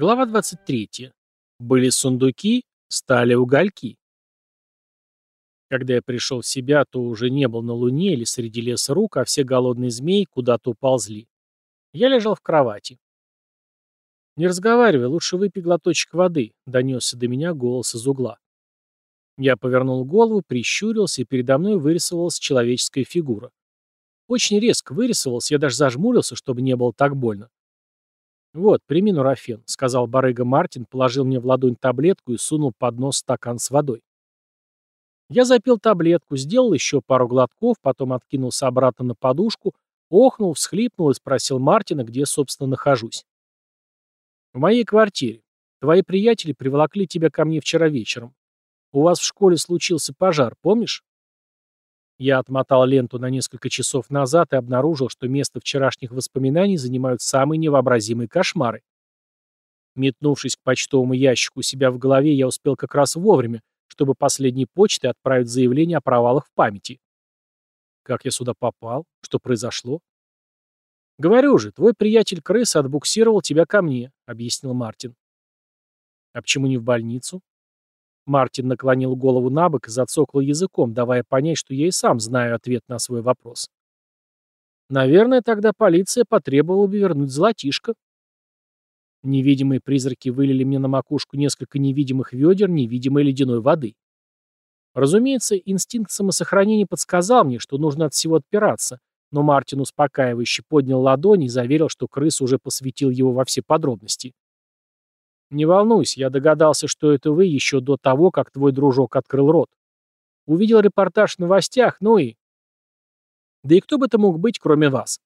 Глава 23. Были сундуки, стали угольки. Когда я пришел в себя, то уже не был на луне или среди леса рук, а все голодные змеи куда-то уползли. Я лежал в кровати. «Не разговаривай, лучше выпей глоточек воды», — донесся до меня голос из угла. Я повернул голову, прищурился, и передо мной вырисовалась человеческая фигура. Очень резко вырисовался, я даже зажмурился, чтобы не было так больно. «Вот, прими нурофен», — сказал барыга Мартин, положил мне в ладонь таблетку и сунул под нос стакан с водой. Я запил таблетку, сделал еще пару глотков, потом откинулся обратно на подушку, охнул, всхлипнул и спросил Мартина, где, собственно, нахожусь. «В моей квартире. Твои приятели приволокли тебя ко мне вчера вечером. У вас в школе случился пожар, помнишь?» Я отмотал ленту на несколько часов назад и обнаружил, что место вчерашних воспоминаний занимают самые невообразимые кошмары. Метнувшись к почтовому ящику у себя в голове, я успел как раз вовремя, чтобы последней почтой отправить заявление о провалах в памяти. Как я сюда попал? Что произошло? «Говорю же, твой приятель-крыс отбуксировал тебя ко мне», — объяснил Мартин. «А почему не в больницу?» Мартин наклонил голову на бок и зацокал языком, давая понять, что я и сам знаю ответ на свой вопрос. Наверное, тогда полиция потребовала бы вернуть золотишко. Невидимые призраки вылили мне на макушку несколько невидимых ведер невидимой ледяной воды. Разумеется, инстинкт самосохранения подсказал мне, что нужно от всего отпираться, но Мартин успокаивающе поднял ладони и заверил, что крыс уже посвятил его во все подробности. «Не волнуйся, я догадался, что это вы еще до того, как твой дружок открыл рот. Увидел репортаж в новостях, ну и...» «Да и кто бы это мог быть, кроме вас?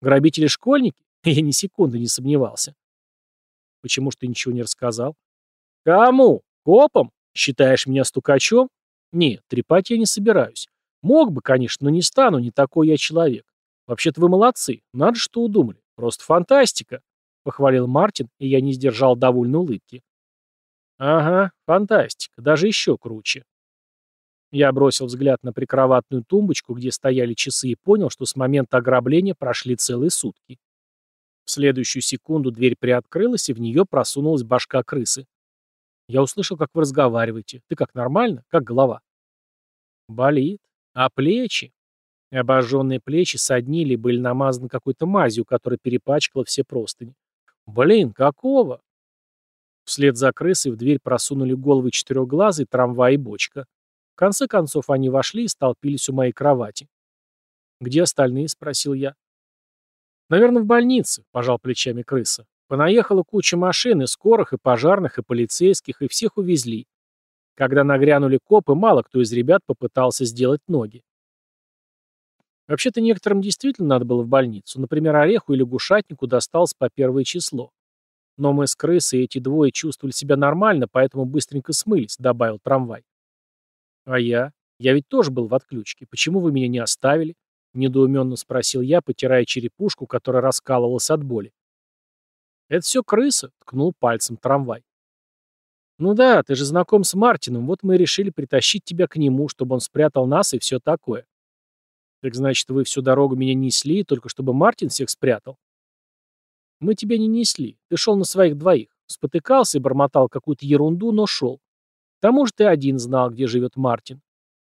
Грабители-школьники?» Я ни секунды не сомневался. «Почему ж ты ничего не рассказал?» «Кому? Копом? Считаешь меня стукачом?» «Нет, трепать я не собираюсь. Мог бы, конечно, но не стану, не такой я человек. Вообще-то вы молодцы, надо что удумали. Просто фантастика похвалил Мартин, и я не сдержал довольной улыбки. Ага, фантастика, даже еще круче. Я бросил взгляд на прикроватную тумбочку, где стояли часы, и понял, что с момента ограбления прошли целые сутки. В следующую секунду дверь приоткрылась, и в нее просунулась башка крысы. Я услышал, как вы разговариваете. Ты как, нормально? Как голова? Болит. А плечи? Обожженные плечи соднили были намазаны какой-то мазью, которая перепачкала все простыни. Блин, какого? Вслед за крысой в дверь просунули головы четырехглазый, трамвай и бочка. В конце концов они вошли и столпились у моей кровати. «Где остальные?» — спросил я. «Наверное, в больнице», — пожал плечами крыса. «Понаехала куча машин, и скорых, и пожарных, и полицейских, и всех увезли. Когда нагрянули копы, мало кто из ребят попытался сделать ноги. Вообще-то некоторым действительно надо было в больницу. Например, Ореху или Гушатнику досталось по первое число. Но мы с крысой эти двое чувствовали себя нормально, поэтому быстренько смылись, добавил трамвай. А я? Я ведь тоже был в отключке. Почему вы меня не оставили? Недоуменно спросил я, потирая черепушку, которая раскалывалась от боли. Это все крыса, ткнул пальцем трамвай. Ну да, ты же знаком с Мартином, вот мы и решили притащить тебя к нему, чтобы он спрятал нас и все такое. Так значит, вы всю дорогу меня несли, только чтобы Мартин всех спрятал? Мы тебя не несли. Ты шел на своих двоих. Спотыкался и бормотал какую-то ерунду, но шел. К тому же ты один знал, где живет Мартин.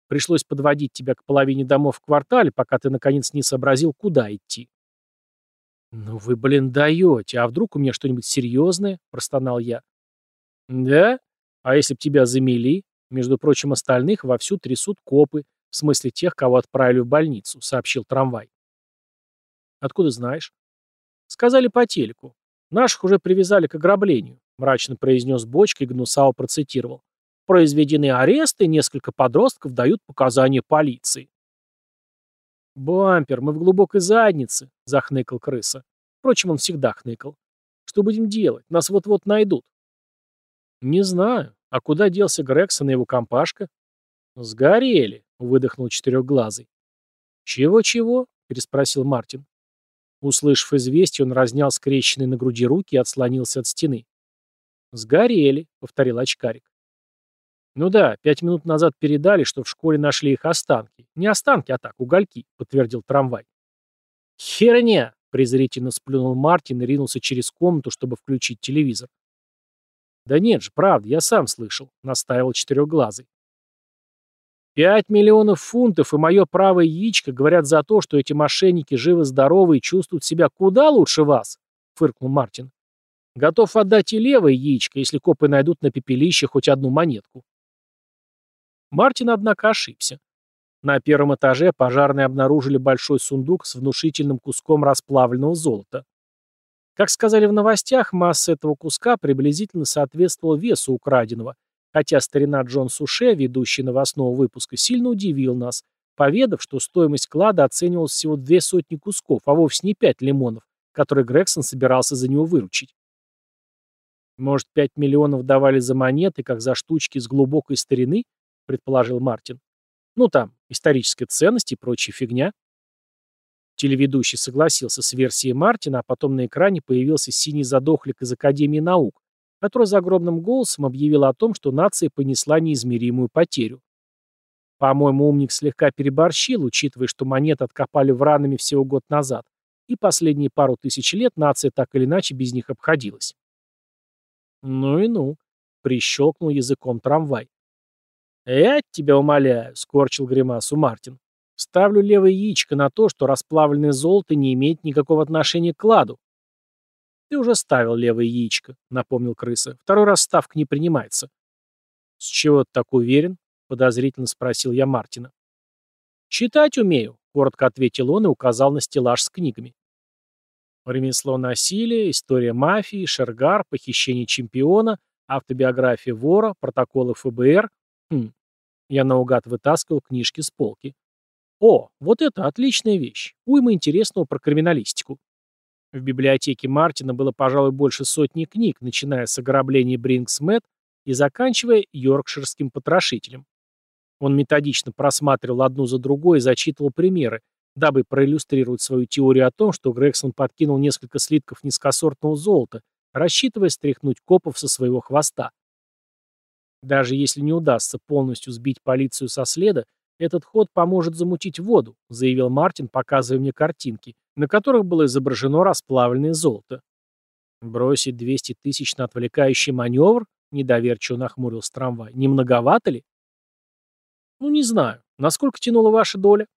Пришлось подводить тебя к половине домов в квартале, пока ты, наконец, не сообразил, куда идти. «Ну вы, блин, даете. А вдруг у меня что-нибудь серьезное?» – простонал я. «Да? А если б тебя замели? Между прочим, остальных вовсю трясут копы, в смысле тех, кого отправили в больницу, сообщил трамвай. Откуда знаешь? Сказали по телеку. Наших уже привязали к ограблению, мрачно произнес Бочка и Гнусао процитировал. Произведены аресты, несколько подростков дают показания полиции. «Бампер, мы в глубокой заднице», — захныкал крыса. Впрочем, он всегда хныкал. «Что будем делать? Нас вот-вот найдут». «Не знаю. А куда делся Грегсон и его компашка?» «Сгорели», — выдохнул четырехглазый. «Чего-чего?» — переспросил Мартин. Услышав известие, он разнял скрещенные на груди руки и отслонился от стены. «Сгорели», — повторил очкарик. «Ну да, пять минут назад передали, что в школе нашли их останки. Не останки, а так, угольки», — подтвердил трамвай. «Херня!» — презрительно сплюнул Мартин и ринулся через комнату, чтобы включить телевизор. «Да нет же, правда, я сам слышал», — настаивал четырехглазый. «Пять миллионов фунтов и мое правое яичко говорят за то, что эти мошенники живы-здоровы и чувствуют себя куда лучше вас», — фыркнул Мартин. «Готов отдать и левое яичко, если копы найдут на пепелище хоть одну монетку». Мартин, однако, ошибся. На первом этаже пожарные обнаружили большой сундук с внушительным куском расплавленного золота. Как сказали в новостях, масса этого куска приблизительно соответствовала весу украденного, хотя старина Джон Суше, ведущий новостного выпуска, сильно удивил нас, поведав, что стоимость клада оценивалась всего две сотни кусков, а вовсе не пять лимонов, которые Грегсон собирался за него выручить. «Может, пять миллионов давали за монеты, как за штучки с глубокой старины?» — предположил Мартин. «Ну там, историческая ценность и прочая фигня. Телеведущий согласился с версией Мартина, а потом на экране появился синий задохлик из Академии наук, который загробным голосом объявил о том, что нация понесла неизмеримую потерю. По-моему, умник слегка переборщил, учитывая, что монеты откопали в ранами всего год назад, и последние пару тысяч лет нация так или иначе без них обходилась. «Ну и ну», — прищелкнул языком трамвай. «Я тебя умоляю», — скорчил гримасу Мартин. «Ставлю левое яичко на то, что расплавленное золото не имеет никакого отношения к кладу». «Ты уже ставил левое яичко», — напомнил крыса. «Второй раз ставка не принимается». «С чего ты так уверен?» — подозрительно спросил я Мартина. «Читать умею», — коротко ответил он и указал на стеллаж с книгами. Ремесло насилия, история мафии, шергар, похищение чемпиона, автобиография вора, протоколы ФБР, Хм. Я наугад вытаскивал книжки с полки. О, вот это отличная вещь. Уйма интересного про криминалистику. В библиотеке Мартина было, пожалуй, больше сотни книг, начиная с ограбления Брингсмет и заканчивая Йоркширским потрошителем. Он методично просматривал одну за другой и зачитывал примеры, дабы проиллюстрировать свою теорию о том, что Грегсон подкинул несколько слитков низкосортного золота, рассчитывая стряхнуть копов со своего хвоста. Даже если не удастся полностью сбить полицию со следа, этот ход поможет замутить воду, заявил Мартин, показывая мне картинки, на которых было изображено расплавленное золото. Бросить 200 тысяч на отвлекающий маневр? Недоверчиво нахмурился трамвай. Не многовато ли? Ну, не знаю. Насколько тянула ваша доля?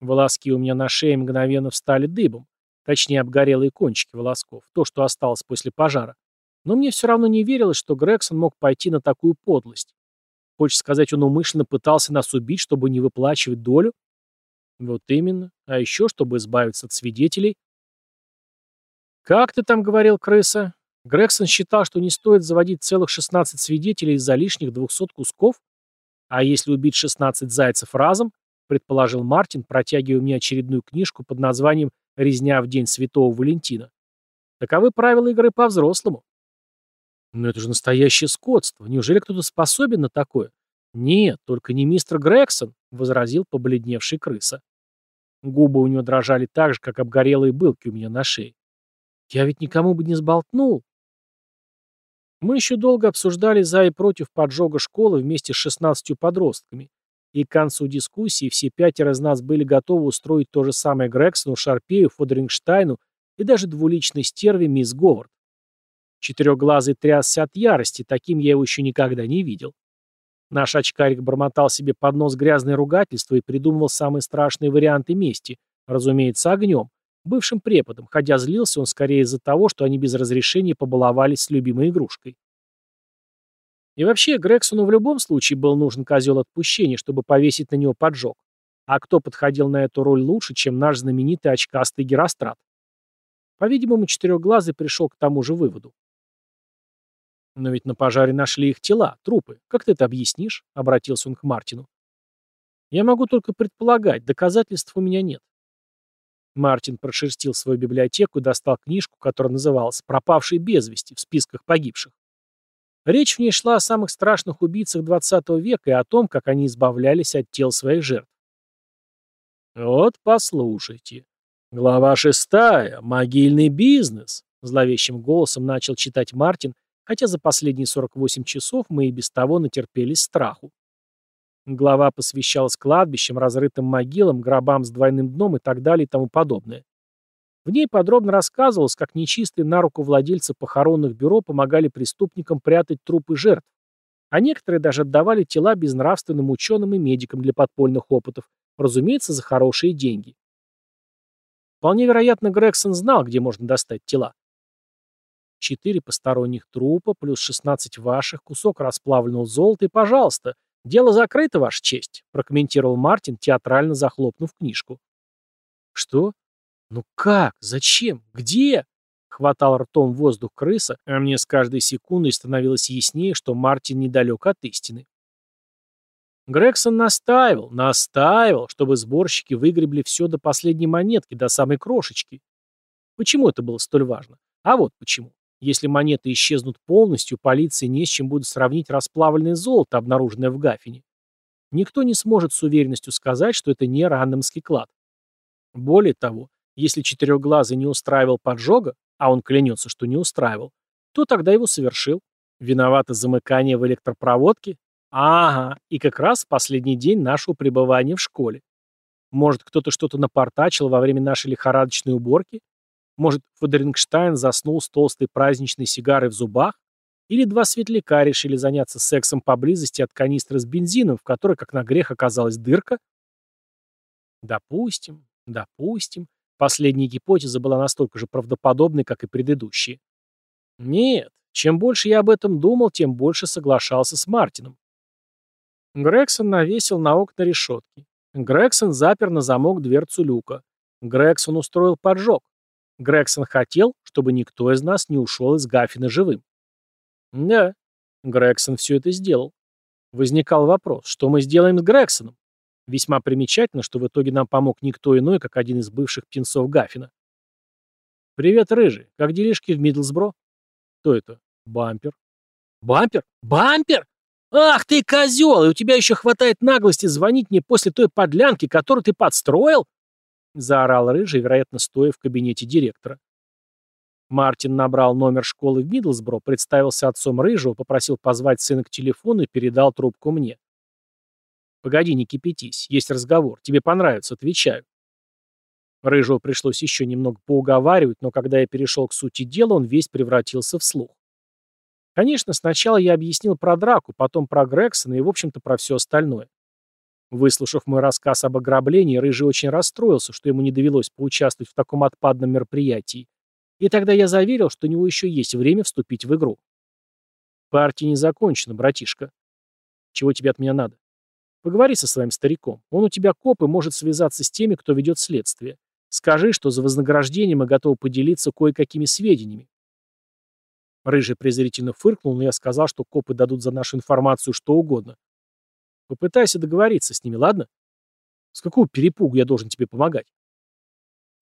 Волоски у меня на шее мгновенно встали дыбом. Точнее, обгорелые кончики волосков. То, что осталось после пожара. Но мне все равно не верилось, что Грегсон мог пойти на такую подлость. Хочешь сказать, он умышленно пытался нас убить, чтобы не выплачивать долю? Вот именно. А еще, чтобы избавиться от свидетелей. Как ты там говорил, крыса? Грегсон считал, что не стоит заводить целых 16 свидетелей из-за лишних 200 кусков? А если убить 16 зайцев разом, предположил Мартин, протягивая мне очередную книжку под названием «Резня в день Святого Валентина». Таковы правила игры по-взрослому. Но это же настоящее скотство. Неужели кто-то способен на такое? Нет, только не мистер Грегсон, возразил побледневший крыса. Губы у него дрожали так же, как обгорелые былки у меня на шее. Я ведь никому бы не сболтнул. Мы еще долго обсуждали за и против поджога школы вместе с 16 подростками. И к концу дискуссии все пятеро из нас были готовы устроить то же самое Грексону, Шарпею, Фодерингштайну и даже двуличной стерве мисс Говард. Четырехглазый трясся от ярости, таким я его еще никогда не видел. Наш очкарик бормотал себе под нос грязное ругательство и придумывал самые страшные варианты мести, разумеется, огнем. Бывшим преподом, хотя злился он скорее из-за того, что они без разрешения побаловались с любимой игрушкой. И вообще, Грексону в любом случае был нужен козел отпущения, чтобы повесить на него поджог. А кто подходил на эту роль лучше, чем наш знаменитый очкастый Герострат? По-видимому, Четырехглазый пришел к тому же выводу. «Но ведь на пожаре нашли их тела, трупы. Как ты это объяснишь?» — обратился он к Мартину. «Я могу только предполагать, доказательств у меня нет». Мартин прошерстил свою библиотеку и достал книжку, которая называлась «Пропавшие без вести» в списках погибших. Речь в ней шла о самых страшных убийцах XX века и о том, как они избавлялись от тел своих жертв. «Вот послушайте. Глава шестая. Могильный бизнес», — зловещим голосом начал читать Мартин, хотя за последние 48 часов мы и без того натерпелись страху. Глава посвящалась кладбищам, разрытым могилам, гробам с двойным дном и так далее и тому подобное. В ней подробно рассказывалось, как нечистые на руку владельцы похоронных бюро помогали преступникам прятать трупы жертв, а некоторые даже отдавали тела безнравственным ученым и медикам для подпольных опытов, разумеется, за хорошие деньги. Вполне вероятно, Грегсон знал, где можно достать тела. Четыре посторонних трупа, плюс 16 ваших, кусок расплавленного золота и, пожалуйста, дело закрыто, Ваша честь, прокомментировал Мартин, театрально захлопнув книжку. Что? Ну как? Зачем? Где? Хватал ртом воздух крыса, а мне с каждой секундой становилось яснее, что Мартин недалек от истины. Грегсон настаивал, настаивал, чтобы сборщики выгребли все до последней монетки, до самой крошечки. Почему это было столь важно? А вот почему. Если монеты исчезнут полностью, полиции не с чем будет сравнить расплавленное золото, обнаруженное в Гафине. Никто не сможет с уверенностью сказать, что это не рандомский клад. Более того, если четырехглазый не устраивал поджога, а он клянется, что не устраивал, то тогда его совершил. Виновато замыкание в электропроводке? Ага, и как раз в последний день нашего пребывания в школе. Может, кто-то что-то напортачил во время нашей лихорадочной уборки? Может, Фодерингштайн заснул с толстой праздничной сигарой в зубах? Или два светляка решили заняться сексом поблизости от канистры с бензином, в которой, как на грех, оказалась дырка? Допустим, допустим. Последняя гипотеза была настолько же правдоподобной, как и предыдущие. Нет, чем больше я об этом думал, тем больше соглашался с Мартином. Грегсон навесил на окна решетки. Грегсон запер на замок дверцу люка. Грегсон устроил поджог. Грегсон хотел, чтобы никто из нас не ушел из Гаффина живым. Да, Грегсон все это сделал. Возникал вопрос, что мы сделаем с Грегсоном? Весьма примечательно, что в итоге нам помог никто иной, как один из бывших птенцов Гаффина. «Привет, Рыжий. Как делишки в Мидлсбро?» «Кто это?» «Бампер». «Бампер? Бампер? Ах ты, козел! И у тебя еще хватает наглости звонить мне после той подлянки, которую ты подстроил?» Заорал Рыжий, вероятно, стоя в кабинете директора. Мартин набрал номер школы в Мидлсбро, представился отцом Рыжего, попросил позвать сына к телефону и передал трубку мне. «Погоди, не кипятись, есть разговор, тебе понравится, отвечаю». Рыжего пришлось еще немного поуговаривать, но когда я перешел к сути дела, он весь превратился в слух. Конечно, сначала я объяснил про драку, потом про Грексона и, в общем-то, про все остальное. Выслушав мой рассказ об ограблении, Рыжий очень расстроился, что ему не довелось поучаствовать в таком отпадном мероприятии. И тогда я заверил, что у него еще есть время вступить в игру. Партия не закончена, братишка. Чего тебе от меня надо? Поговори со своим стариком. Он у тебя коп и может связаться с теми, кто ведет следствие. Скажи, что за вознаграждение мы готовы поделиться кое-какими сведениями. Рыжий презрительно фыркнул, но я сказал, что копы дадут за нашу информацию что угодно. Попытайся договориться с ними, ладно? С какого перепугу я должен тебе помогать?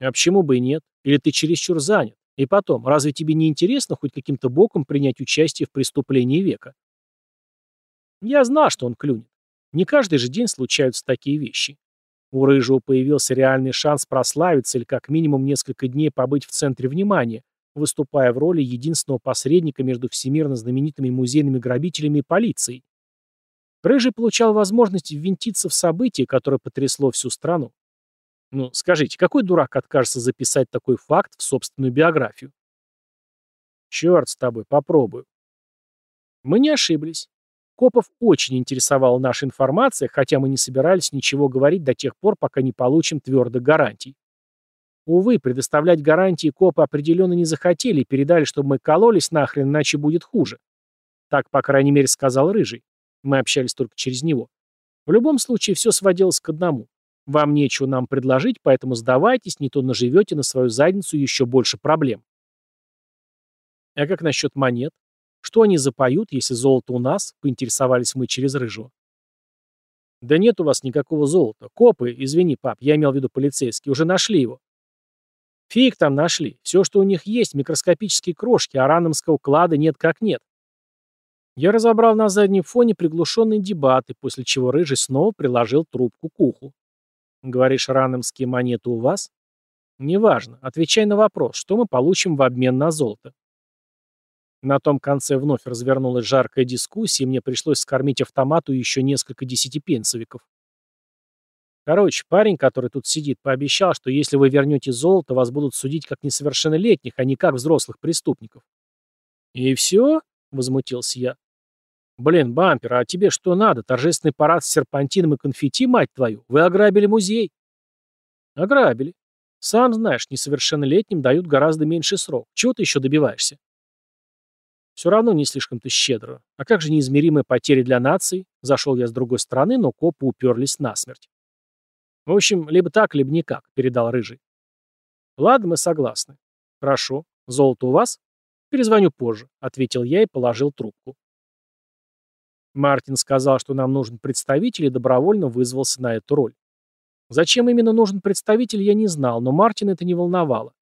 А почему бы и нет? Или ты чересчур занят? И потом, разве тебе не интересно хоть каким-то боком принять участие в преступлении века? Я знал, что он клюнет. Не каждый же день случаются такие вещи. У Рыжего появился реальный шанс прославиться или как минимум несколько дней побыть в центре внимания, выступая в роли единственного посредника между всемирно знаменитыми музейными грабителями и полицией. Рыжий получал возможность ввинтиться в событие, которое потрясло всю страну. Ну, скажите, какой дурак откажется записать такой факт в собственную биографию? Черт с тобой, попробую. Мы не ошиблись. Копов очень интересовала наша информация, хотя мы не собирались ничего говорить до тех пор, пока не получим твердых гарантий. Увы, предоставлять гарантии копы определенно не захотели и передали, чтобы мы кололись нахрен, иначе будет хуже. Так, по крайней мере, сказал Рыжий. Мы общались только через него. В любом случае, все сводилось к одному. Вам нечего нам предложить, поэтому сдавайтесь, не то наживете на свою задницу еще больше проблем. А как насчет монет? Что они запоют, если золото у нас? Поинтересовались мы через рыжего. Да нет у вас никакого золота. Копы, извини, пап, я имел в виду полицейские, уже нашли его. Фиг там нашли. Все, что у них есть, микроскопические крошки, а раномского клада нет как нет. Я разобрал на заднем фоне приглушенные дебаты, после чего Рыжий снова приложил трубку к уху. «Говоришь, ранемские монеты у вас?» «Неважно. Отвечай на вопрос, что мы получим в обмен на золото?» На том конце вновь развернулась жаркая дискуссия, и мне пришлось скормить автомату еще несколько десятипенсовиков. Короче, парень, который тут сидит, пообещал, что если вы вернете золото, вас будут судить как несовершеннолетних, а не как взрослых преступников. И все? Возмутился я. Блин, бампер, а тебе что надо? Торжественный парад с серпантином и конфетти, мать твою? Вы ограбили музей. Ограбили. Сам знаешь, несовершеннолетним дают гораздо меньший срок. Чего ты еще добиваешься? Все равно не слишком-то щедро. А как же неизмеримые потери для наций? Зашел я с другой стороны, но копы уперлись насмерть. В общем, либо так, либо никак, передал Рыжий. Ладно, мы согласны. Хорошо. Золото у вас? Перезвоню позже, ответил я и положил трубку. Мартин сказал, что нам нужен представитель и добровольно вызвался на эту роль. Зачем именно нужен представитель, я не знал, но Мартин это не волновало.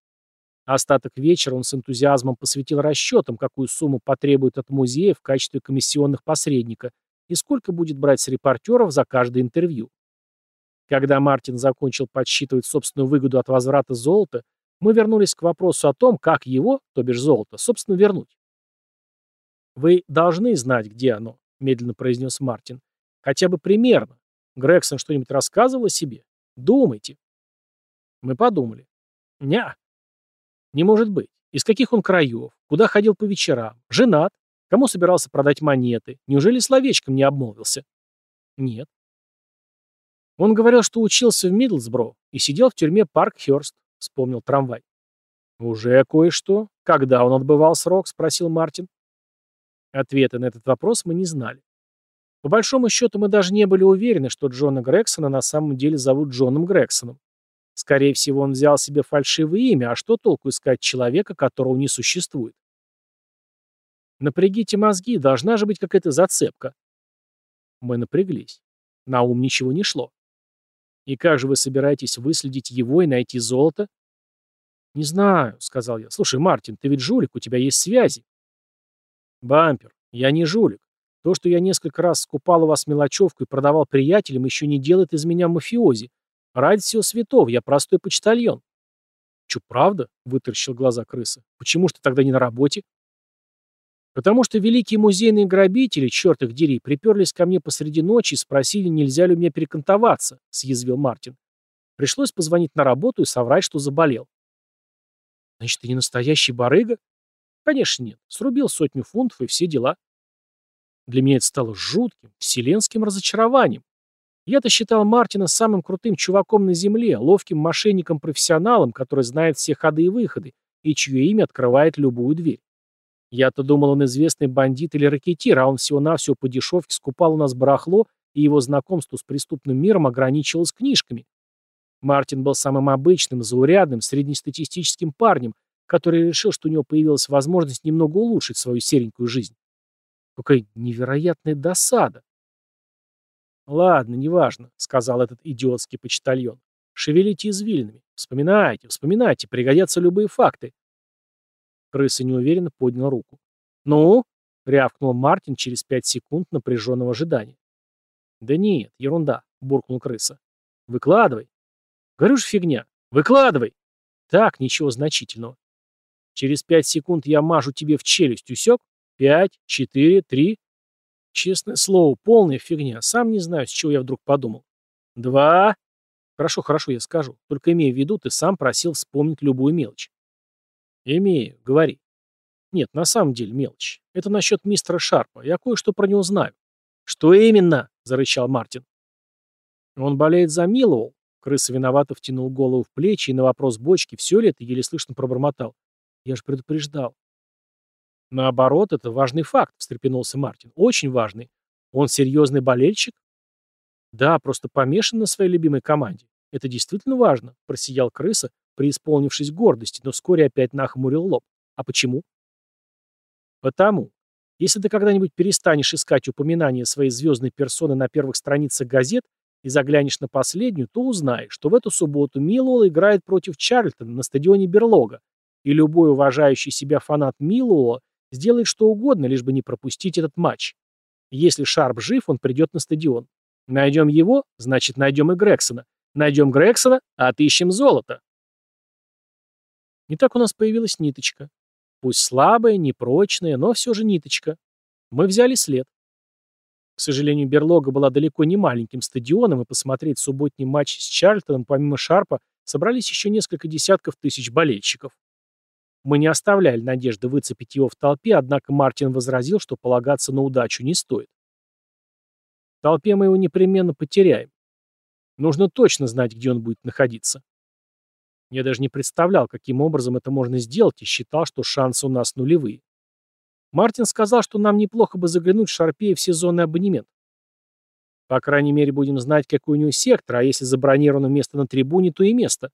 Остаток вечера он с энтузиазмом посвятил расчетам, какую сумму потребует от музея в качестве комиссионных посредника и сколько будет брать с репортеров за каждое интервью. Когда Мартин закончил подсчитывать собственную выгоду от возврата золота, мы вернулись к вопросу о том, как его, то бишь золото, собственно, вернуть. «Вы должны знать, где оно», — медленно произнес Мартин. «Хотя бы примерно. Грегсон что-нибудь рассказывал о себе? Думайте». Мы подумали. «Ня, не может быть. Из каких он краев? Куда ходил по вечерам? Женат? Кому собирался продать монеты? Неужели словечком не обмолвился? Нет. Он говорил, что учился в Мидлсбро и сидел в тюрьме Паркхёрст, вспомнил трамвай. Уже кое-что. Когда он отбывал срок? Спросил Мартин. Ответа на этот вопрос мы не знали. По большому счету мы даже не были уверены, что Джона Грексона на самом деле зовут Джоном Грексоном. Скорее всего, он взял себе фальшивое имя, а что толку искать человека, которого не существует? Напрягите мозги, должна же быть какая-то зацепка. Мы напряглись. На ум ничего не шло. И как же вы собираетесь выследить его и найти золото? Не знаю, сказал я. Слушай, Мартин, ты ведь жулик, у тебя есть связи. Бампер, я не жулик. То, что я несколько раз скупал у вас мелочевку и продавал приятелям, еще не делает из меня мафиози. Ради всего святого, я простой почтальон. Че, правда? Вытаращил глаза крыса. Почему ж ты тогда не на работе? Потому что великие музейные грабители, черт их дери, приперлись ко мне посреди ночи и спросили, нельзя ли у меня перекантоваться, съязвил Мартин. Пришлось позвонить на работу и соврать, что заболел. Значит, ты не настоящий барыга? Конечно, нет. Срубил сотню фунтов и все дела. Для меня это стало жутким, вселенским разочарованием. Я-то считал Мартина самым крутым чуваком на земле, ловким мошенником-профессионалом, который знает все ходы и выходы, и чье имя открывает любую дверь. Я-то думал, он известный бандит или ракетир, а он всего-навсего по дешевке скупал у нас барахло, и его знакомство с преступным миром ограничивалось книжками. Мартин был самым обычным, заурядным, среднестатистическим парнем, который решил, что у него появилась возможность немного улучшить свою серенькую жизнь. Какая невероятная досада. «Ладно, неважно», — сказал этот идиотский почтальон. «Шевелите извилинами. Вспоминайте, вспоминайте, пригодятся любые факты». Крыса неуверенно поднял руку. «Ну?» — рявкнул Мартин через пять секунд напряженного ожидания. «Да нет, ерунда», — буркнул крыса. «Выкладывай». «Говорю же фигня. Выкладывай». «Так, ничего значительного». «Через пять секунд я мажу тебе в челюсть, усек? Пять, четыре, три...» Честное слово, полная фигня. Сам не знаю, с чего я вдруг подумал. Два. Хорошо, хорошо, я скажу. Только имея в виду, ты сам просил вспомнить любую мелочь. Имею, говори. Нет, на самом деле мелочь. Это насчет мистера Шарпа. Я кое-что про него знаю. Что именно? Зарычал Мартин. Он болеет за Милоу. Крыса виновато втянул голову в плечи и на вопрос бочки, все ли это, еле слышно пробормотал. Я же предупреждал. Наоборот, это важный факт, встрепенулся Мартин. Очень важный. Он серьезный болельщик? Да, просто помешан на своей любимой команде. Это действительно важно, просиял крыса, преисполнившись гордости, но вскоре опять нахмурил лоб. А почему? Потому. Если ты когда-нибудь перестанешь искать упоминания своей звездной персоны на первых страницах газет и заглянешь на последнюю, то узнаешь, что в эту субботу Миллуэлл играет против Чарльтона на стадионе Берлога, и любой уважающий себя фанат Миллуэлла Сделает что угодно, лишь бы не пропустить этот матч. Если Шарп жив, он придет на стадион. Найдем его, значит найдем и Грексона. Найдем Грексона, а отыщем золото. И так у нас появилась ниточка. Пусть слабая, непрочная, но все же ниточка. Мы взяли след. К сожалению, берлога была далеко не маленьким стадионом, и посмотреть субботний матч с Чарльтоном помимо Шарпа собрались еще несколько десятков тысяч болельщиков. Мы не оставляли надежды выцепить его в толпе, однако Мартин возразил, что полагаться на удачу не стоит. В толпе мы его непременно потеряем. Нужно точно знать, где он будет находиться. Я даже не представлял, каким образом это можно сделать, и считал, что шансы у нас нулевые. Мартин сказал, что нам неплохо бы заглянуть в Шарпея в сезонный абонемент. По крайней мере, будем знать, какой у него сектор, а если забронировано место на трибуне, то и место.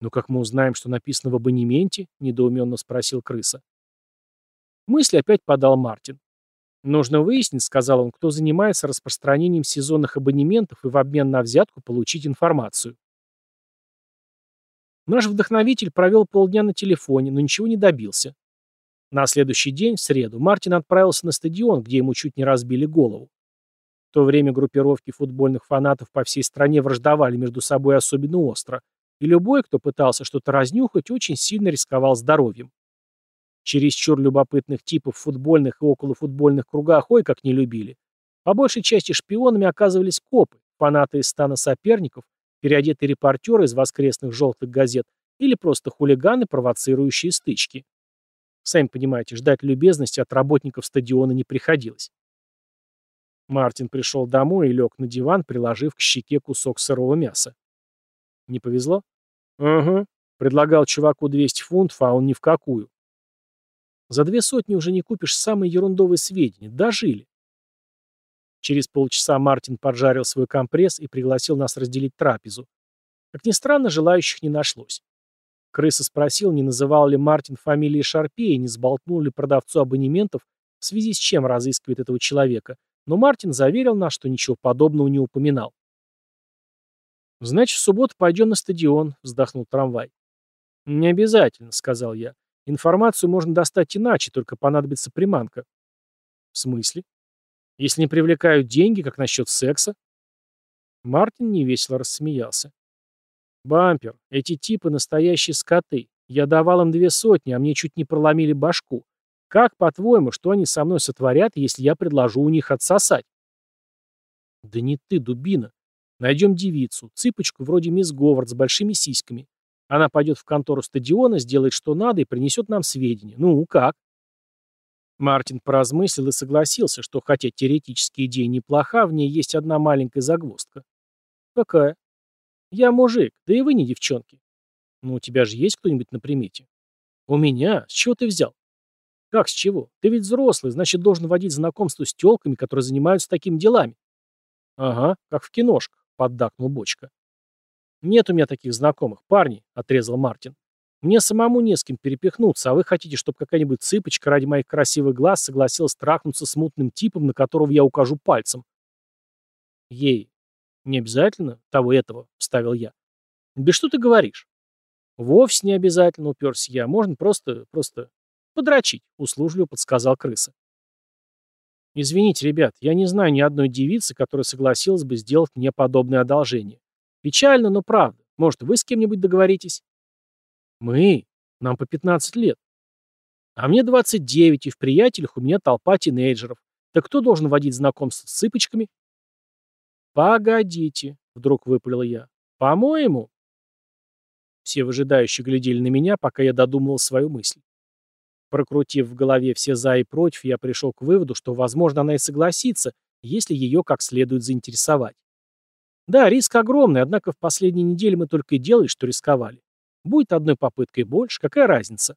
«Ну как мы узнаем, что написано в абонементе?» — недоуменно спросил крыса. Мысль опять подал Мартин. «Нужно выяснить, — сказал он, — кто занимается распространением сезонных абонементов и в обмен на взятку получить информацию». Наш вдохновитель провел полдня на телефоне, но ничего не добился. На следующий день, в среду, Мартин отправился на стадион, где ему чуть не разбили голову. В то время группировки футбольных фанатов по всей стране враждовали между собой особенно остро, и любой, кто пытался что-то разнюхать, очень сильно рисковал здоровьем. Чересчур любопытных типов в футбольных и околофутбольных кругах ой как не любили. По большей части шпионами оказывались копы, фанаты из стана соперников, переодетые репортеры из воскресных желтых газет или просто хулиганы, провоцирующие стычки. Сами понимаете, ждать любезности от работников стадиона не приходилось. Мартин пришел домой и лег на диван, приложив к щеке кусок сырого мяса. Не повезло? Угу. Предлагал чуваку 200 фунтов, а он ни в какую. За две сотни уже не купишь самые ерундовые сведения. Дожили. Через полчаса Мартин поджарил свой компресс и пригласил нас разделить трапезу. Как ни странно, желающих не нашлось. Крыса спросил, не называл ли Мартин фамилии Шарпея, не сболтнул ли продавцу абонементов, в связи с чем разыскивает этого человека, но Мартин заверил нас, что ничего подобного не упоминал. «Значит, в субботу пойдем на стадион», — вздохнул трамвай. «Не обязательно», — сказал я. «Информацию можно достать иначе, только понадобится приманка». «В смысле? Если не привлекают деньги, как насчет секса?» Мартин невесело рассмеялся. «Бампер, эти типы настоящие скоты. Я давал им две сотни, а мне чуть не проломили башку. Как, по-твоему, что они со мной сотворят, если я предложу у них отсосать?» «Да не ты, дубина. Найдем девицу, цыпочку вроде мисс Говард с большими сиськами. Она пойдет в контору стадиона, сделает что надо и принесет нам сведения. Ну, как? Мартин поразмыслил и согласился, что хотя теоретически идея неплоха, в ней есть одна маленькая загвоздка. Какая? Я мужик, да и вы не девчонки. Ну, у тебя же есть кто-нибудь на примете? У меня? С чего ты взял? Как с чего? Ты ведь взрослый, значит, должен водить знакомство с тёлками, которые занимаются такими делами. Ага, как в киношках поддакнул Бочка. «Нет у меня таких знакомых, парни», — отрезал Мартин. «Мне самому не с кем перепихнуться, а вы хотите, чтобы какая-нибудь цыпочка ради моих красивых глаз согласилась трахнуться с мутным типом, на которого я укажу пальцем?» «Ей не обязательно того этого», — вставил я. «Да что ты говоришь?» «Вовсе не обязательно», — уперся я. «Можно просто, просто подрочить», — услужливо подсказал крыса. Извините, ребят, я не знаю ни одной девицы, которая согласилась бы сделать мне подобное одолжение. Печально, но правда. Может, вы с кем-нибудь договоритесь? Мы? Нам по 15 лет. А мне 29, и в приятелях у меня толпа тинейджеров. Так кто должен водить знакомство с цыпочками? Погодите, вдруг выпалил я. По-моему... Все выжидающие глядели на меня, пока я додумывал свою мысль. Прокрутив в голове все «за» и «против», я пришел к выводу, что, возможно, она и согласится, если ее как следует заинтересовать. Да, риск огромный, однако в последние недели мы только и делали, что рисковали. Будет одной попыткой больше, какая разница?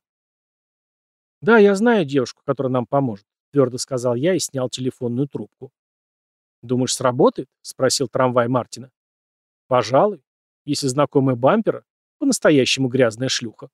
Да, я знаю девушку, которая нам поможет, твердо сказал я и снял телефонную трубку. Думаешь, сработает? Спросил трамвай Мартина. Пожалуй. Если знакомая бампера, по-настоящему грязная шлюха.